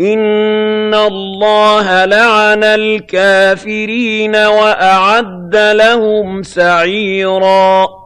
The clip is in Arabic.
إِنَّ اللَّهَ لَعَنَ الْكَافِرِينَ وَأَعَدَّ لَهُمْ سَعِيرًا